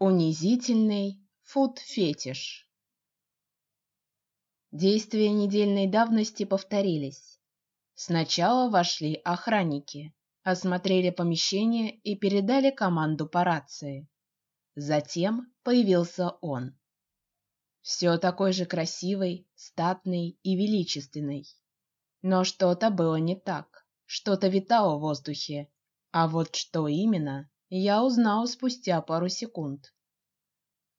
Унизительный фуд-фетиш. Действия недельной давности повторились. Сначала вошли охранники, осмотрели помещение и передали команду по рации. Затем появился он. Все такой же красивый, статный и величественный. Но что-то было не так, что-то витало в воздухе, а вот что именно, я узнал спустя пару секунд.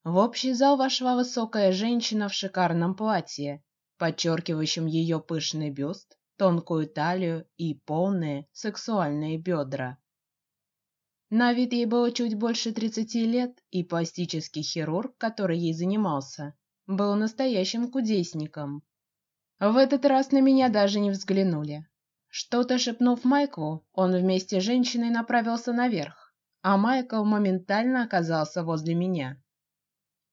В общий зал вошла высокая женщина в шикарном платье, подчеркивающем ее пышный бюст, тонкую талию и полные сексуальные бедра. На вид ей было чуть больше тридцати лет, и пластический хирург, который ей занимался, был настоящим кудесником. В этот раз на меня даже не взглянули. Что-то шепнув Майклу, он вместе с женщиной направился наверх а Майкл моментально оказался возле меня.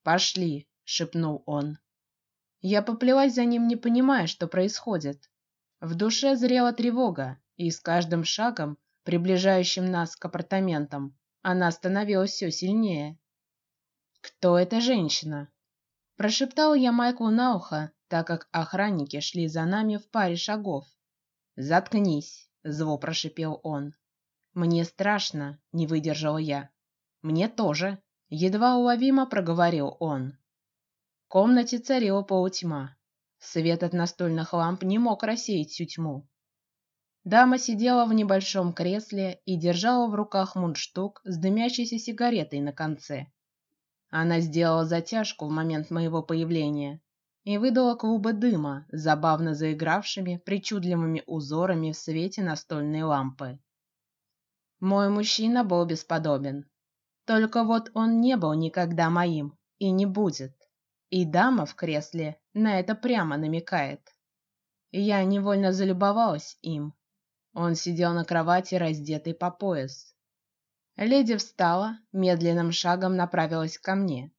Пошли, шепнул он. Я поплелась за ним, не понимая, что происходит. В душе зрела тревога, и с каждым шагом, приближающим нас к апартаментам, она становилась все сильнее. Кто эта женщина? Прошептал я Майклу на ухо, так как охранники шли за нами в паре шагов. Заткнись, зло прошепел он. Мне страшно, не выдержал я. Мне тоже, едва уловимо проговорил он. В комнате царила полутьма. Свет от настольных ламп не мог рассеять всю тьму. Дама сидела в небольшом кресле и держала в руках мундштук с дымящейся сигаретой на конце. Она сделала затяжку в момент моего появления и выдала клубы дыма, забавно заигравшими причудливыми узорами в свете настольной лампы. Мой мужчина был бесподобен. Только вот он не был никогда моим и не будет. И дама в кресле на это прямо намекает. Я невольно залюбовалась им. Он сидел на кровати, раздетый по пояс. Леди встала, медленным шагом направилась ко мне.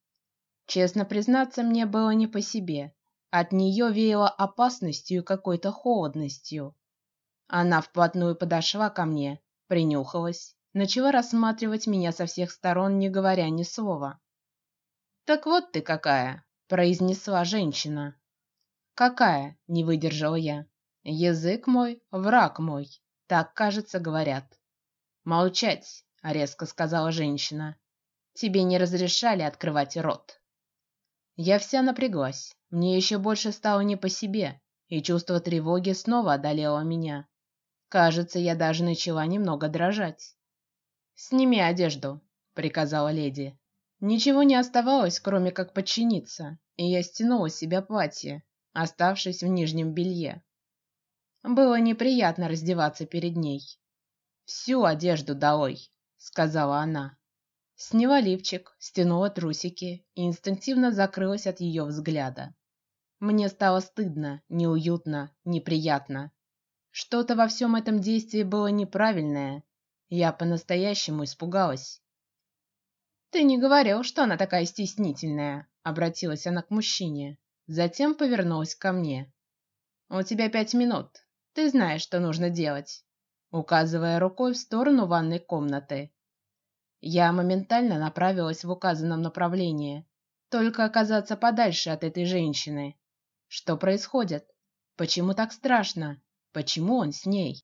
Честно признаться, мне было не по себе. От нее веяло опасностью и какой-то холодностью. Она вплотную подошла ко мне принюхалась, начала рассматривать меня со всех сторон, не говоря ни слова. Так вот ты какая, произнесла женщина. Какая? Не выдержал я. Язык мой, враг мой, так кажется говорят. Молчать, резко сказала женщина. Тебе не разрешали открывать рот. Я вся напряглась. Мне еще больше стало не по себе, и чувство тревоги снова одолело меня. Кажется, я даже начала немного дрожать. Сними одежду, приказала леди. Ничего не оставалось, кроме как подчиниться, и я стянула с себя платье, оставшись в нижнем белье. Было неприятно раздеваться перед ней. Всю одежду долой, сказала она. Сняла лифчик, стянула трусики и инстинктивно закрылась от ее взгляда. Мне стало стыдно, неуютно, неприятно. Что-то во всем этом действии было неправильное. Я по-настоящему испугалась. Ты не говорил, что она такая стеснительная? Обратилась она к мужчине, затем повернулась ко мне. У тебя пять минут. Ты знаешь, что нужно делать. Указывая рукой в сторону ванной комнаты. Я моментально направилась в указанном направлении, только оказаться подальше от этой женщины. Что происходит? Почему так страшно? Почему он с ней?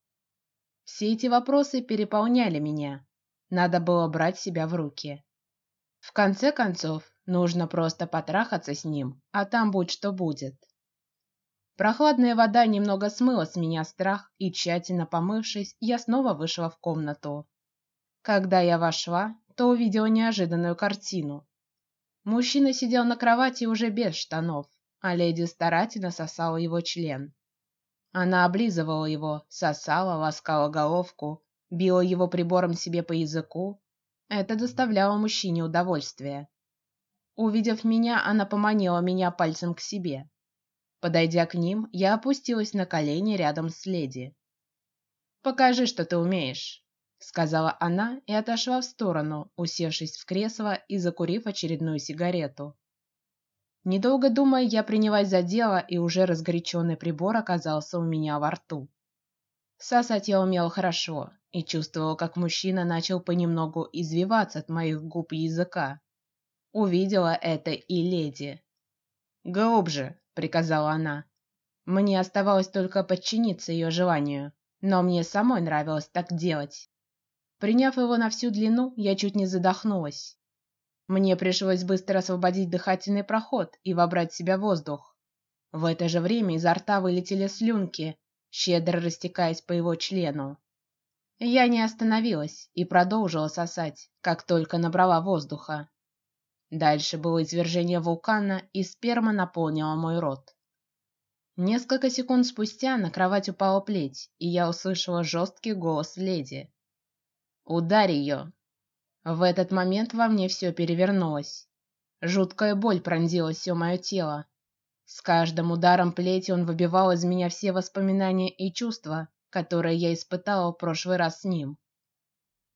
Все эти вопросы переполняли меня. Надо было брать себя в руки. В конце концов, нужно просто потрахаться с ним, а там будь что будет. Прохладная вода немного смыла с меня страх, и тщательно помывшись, я снова вышла в комнату. Когда я вошла, то увидела неожиданную картину. Мужчина сидел на кровати уже без штанов, а леди старательно сосала его член. Она облизывала его, сосала, ласкала головку, била его прибором себе по языку. Это доставляло мужчине удовольствие. Увидев меня, она поманила меня пальцем к себе. Подойдя к ним, я опустилась на колени рядом с леди. Покажи, что ты умеешь, сказала она и отошла в сторону, усевшись в кресло и закурив очередную сигарету. Недолго думая, я принялась за дело, и уже разгоряченный прибор оказался у меня во рту. Сосать я умела хорошо и чувствовала, как мужчина начал понемногу извиваться от моих губ и языка. увидела это и леди. Глубже, приказала она. Мне оставалось только подчиниться ее желанию, но мне самой нравилось так делать. Приняв его на всю длину, я чуть не задохнулась. Мне пришлось быстро освободить дыхательный проход и вобрать в себя воздух. В это же время изо рта вылетели слюнки, щедро растекаясь по его члену. Я не остановилась и продолжила сосать, как только набрала воздуха. Дальше было извержение вулкана, и сперма наполнила мой рот. Несколько секунд спустя на кровать упала плеть, и я услышала жесткий голос леди: "Ударь ее!" В этот момент во мне все перевернулось. Жуткая боль пронзила все мое тело. С каждым ударом плети он выбивал из меня все воспоминания и чувства, которые я испытала в прошлый раз с ним.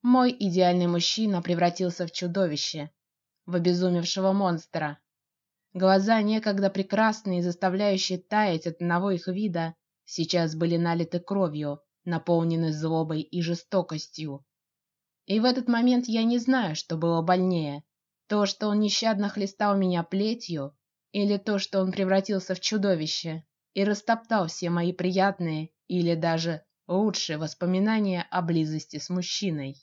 Мой идеальный мужчина превратился в чудовище, в обезумевшего монстра. Глаза, некогда прекрасные заставляющие таять от одного их вида, сейчас были налиты кровью, наполнены злобой и жестокостью. И в этот момент я не знаю, что было больнее: то, что он нещадно хлестал меня плетью, или то, что он превратился в чудовище и растоптал все мои приятные или даже лучшие воспоминания о близости с мужчиной.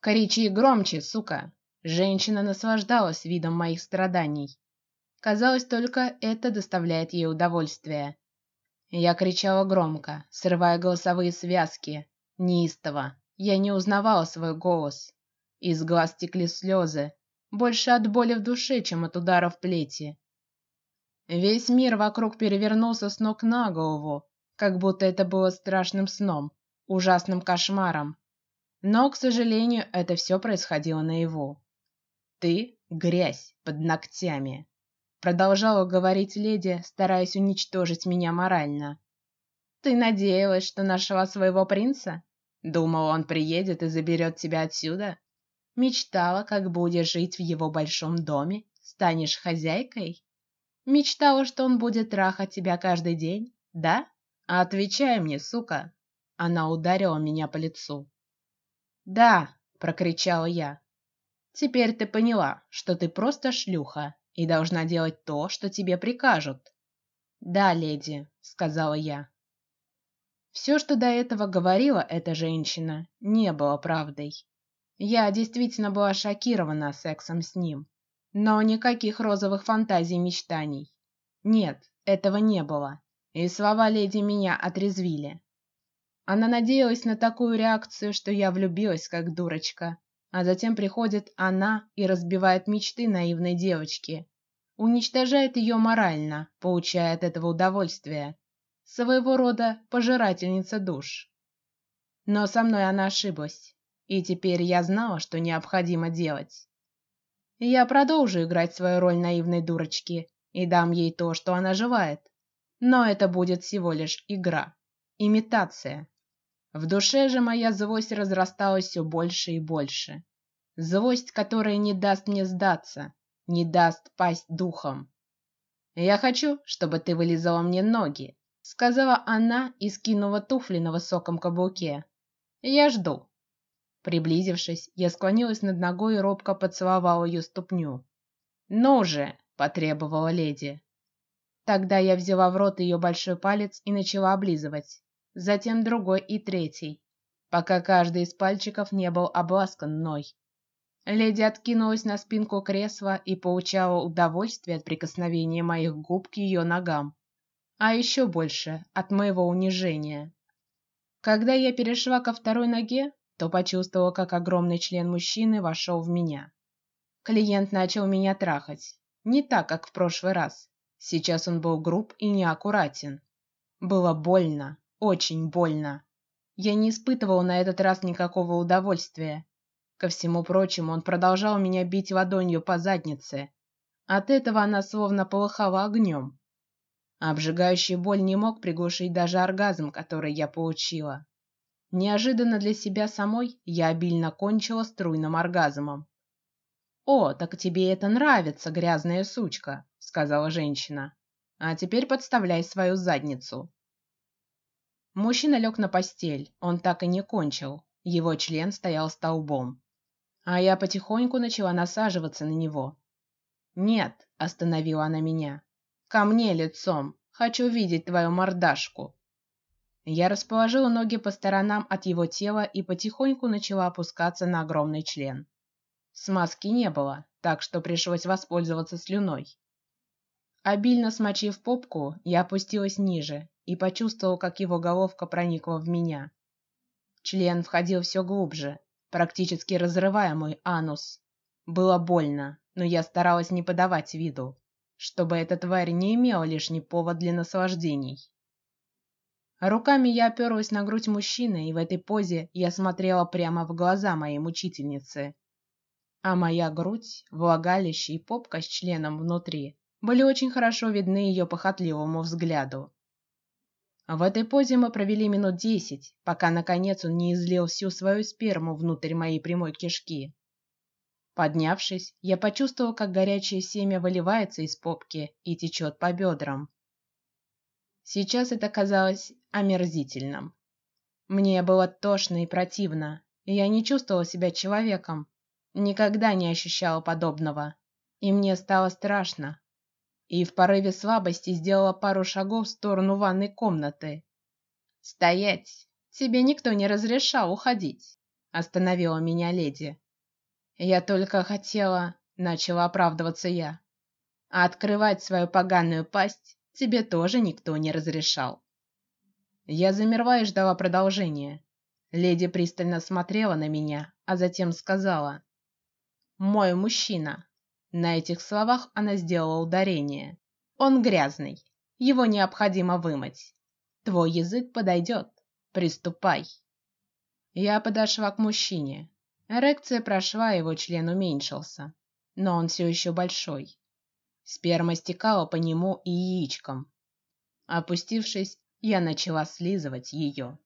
Кричи громче, сука! Женщина наслаждалась видом моих страданий. Казалось, только это доставляет ей удовольствие. Я кричала громко, срывая голосовые связки, неистово, я не узнавала свой голос. Из глаз текли слезы, больше от боли в душе, чем от ударов плети. Весь мир вокруг перевернулся с ног на голову, как будто это было страшным сном, ужасным кошмаром. Но, к сожалению, это все происходило наяву. Ты грязь под ногтями, продолжала говорить леди, стараясь уничтожить меня морально. Ты надеялась, что нашла своего принца? Думала, он приедет и заберет тебя отсюда. Мечтала, как будешь жить в его большом доме, станешь хозяйкой. Мечтала, что он будет трахать тебя каждый день, да? А отвечай мне, сука. Она ударила меня по лицу. Да, прокричала я. Теперь ты поняла, что ты просто шлюха и должна делать то, что тебе прикажут. Да, леди, сказала я. Все, что до этого говорила эта женщина, не было правдой. Я действительно была шокирована сексом с ним, но никаких розовых фантазий мечтаний. Нет, этого не было. И слова леди меня отрезвили. Она надеялась на такую реакцию, что я влюбилась как дурочка, а затем приходит она и разбивает мечты наивной девочки, уничтожает ее морально, получая от этого удовольствие своего рода пожирательница душ. Но со мной она ошиблась, и теперь я знала, что необходимо делать. Я продолжу играть свою роль наивной дурочки и дам ей то, что она желает, но это будет всего лишь игра, имитация. В душе же моя злость разрасталась все больше и больше, злость, которая не даст мне сдаться, не даст пасть духом. Я хочу, чтобы ты вылизала мне ноги, сказала она и скинула туфли на высоком каблуке. Я жду. Приблизившись, я склонилась над ногой и робко поцеловала ее ступню. Ну же, потребовала леди. Тогда я взяла в рот ее большой палец и начала облизывать, затем другой и третий, пока каждый из пальчиков не был обласкан мной. Леди откинулась на спинку кресла и получала удовольствие от прикосновения моих губ к ее ногам а еще больше от моего унижения. Когда я перешла ко второй ноге, то почувствовала, как огромный член мужчины вошел в меня. Клиент начал меня трахать, не так, как в прошлый раз. Сейчас он был груб и неаккуратен. Было больно, очень больно. Я не испытывала на этот раз никакого удовольствия. Ко всему прочему, он продолжал меня бить ладонью по заднице. От этого она словно полыхала огнем. Обжигающая боль не мог приглушить даже оргазм, который я получила. Неожиданно для себя самой я обильно кончила струйным оргазмом. О, так тебе это нравится, грязная сучка, сказала женщина. А теперь подставляй свою задницу. Мужчина лег на постель. Он так и не кончил. Его член стоял столбом. а я потихоньку начала насаживаться на него. Нет, остановила она меня. Ко мне лицом. Хочу видеть твою мордашку. Я расположила ноги по сторонам от его тела и потихоньку начала опускаться на огромный член. Смазки не было, так что пришлось воспользоваться слюной. Обильно смочив попку, я опустилась ниже и почувствовал, как его головка проникла в меня. Член входил все глубже, практически разрывая мой анус. Было больно, но я старалась не подавать виду, чтобы эта тварь не имела лишний повод для наслаждений. Руками я оперлась на грудь мужчины, и в этой позе я смотрела прямо в глаза моей мучительницы. А моя грудь, влагалище и попка с членом внутри были очень хорошо видны ее похотливому взгляду. В этой позе мы провели минут десять, пока наконец он не излил всю свою сперму внутрь моей прямой кишки. Поднявшись, я почувствовал, как горячее семя выливается из попки и течет по бедрам. Сейчас это казалось омерзительным. Мне было тошно и противно, и я не чувствовала себя человеком, никогда не ощущала подобного, и мне стало страшно, и в порыве слабости сделала пару шагов в сторону ванной комнаты. Стоять! Тебе никто не разрешал уходить. Остановила меня леди. Я только хотела, начала оправдываться я. А открывать свою поганую пасть тебе тоже никто не разрешал. Я замерла и ждала продолжения. Леди пристально смотрела на меня, а затем сказала: "Мой мужчина, на этих словах она сделала ударение. Он грязный, его необходимо вымыть. Твой язык подойдет. Приступай. Я подошла к мужчине. Эрекция прошла, его член уменьшился, но он все еще большой. Сперма стекала по нему и яичкам. Опустившись, я начала слизывать ее.